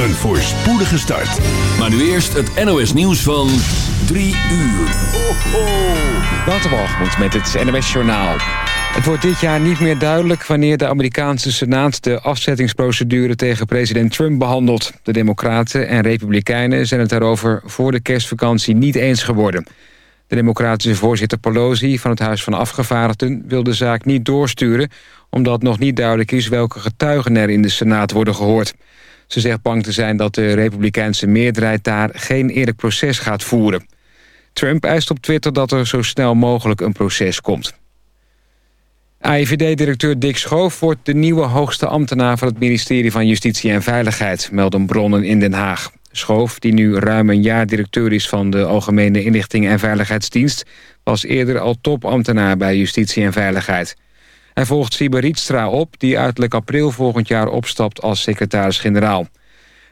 Een voorspoedige start. Maar nu eerst het NOS nieuws van 3 uur. Waterwalgemoed met het NOS Journaal. Het wordt dit jaar niet meer duidelijk wanneer de Amerikaanse Senaat... de afzettingsprocedure tegen president Trump behandelt. De Democraten en Republikeinen zijn het daarover voor de kerstvakantie niet eens geworden. De democratische voorzitter Pelosi van het Huis van Afgevaardigden... wil de zaak niet doorsturen... omdat nog niet duidelijk is welke getuigen er in de Senaat worden gehoord. Ze zegt bang te zijn dat de republikeinse meerderheid daar geen eerlijk proces gaat voeren. Trump eist op Twitter dat er zo snel mogelijk een proces komt. AIVD-directeur Dick Schoof wordt de nieuwe hoogste ambtenaar... van het ministerie van Justitie en Veiligheid, melden bronnen in Den Haag. Schoof, die nu ruim een jaar directeur is van de Algemene Inlichting en Veiligheidsdienst... was eerder al topambtenaar bij Justitie en Veiligheid. Hij volgt Siber Rietstra op, die uiterlijk april volgend jaar opstapt als secretaris-generaal.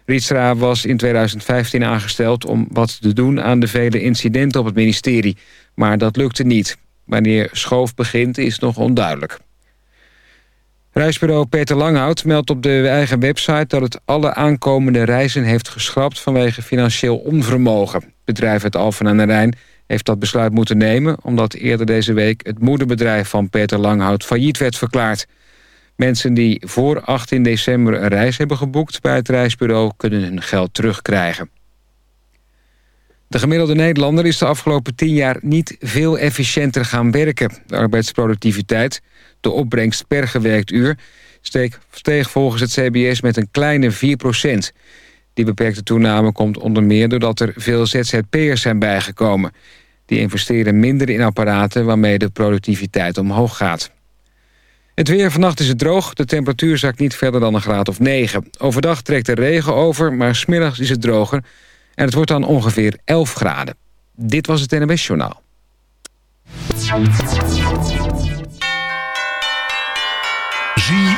Rietstra was in 2015 aangesteld om wat te doen aan de vele incidenten op het ministerie. Maar dat lukte niet. Wanneer Schoof begint is nog onduidelijk. Reisbureau Peter Langhout meldt op de eigen website... dat het alle aankomende reizen heeft geschrapt vanwege financieel onvermogen. Bedrijf het Alphen aan de Rijn heeft dat besluit moeten nemen... omdat eerder deze week het moederbedrijf van Peter Langhout failliet werd verklaard. Mensen die voor 18 december een reis hebben geboekt bij het reisbureau... kunnen hun geld terugkrijgen. De gemiddelde Nederlander is de afgelopen 10 jaar niet veel efficiënter gaan werken. De arbeidsproductiviteit, de opbrengst per gewerkt uur... steeg volgens het CBS met een kleine 4 procent... Die beperkte toename komt onder meer doordat er veel ZZP'ers zijn bijgekomen. Die investeren minder in apparaten waarmee de productiviteit omhoog gaat. Het weer vannacht is het droog. De temperatuur zakt niet verder dan een graad of 9. Overdag trekt de regen over, maar smiddags is het droger. En het wordt dan ongeveer 11 graden. Dit was het NWS Journaal.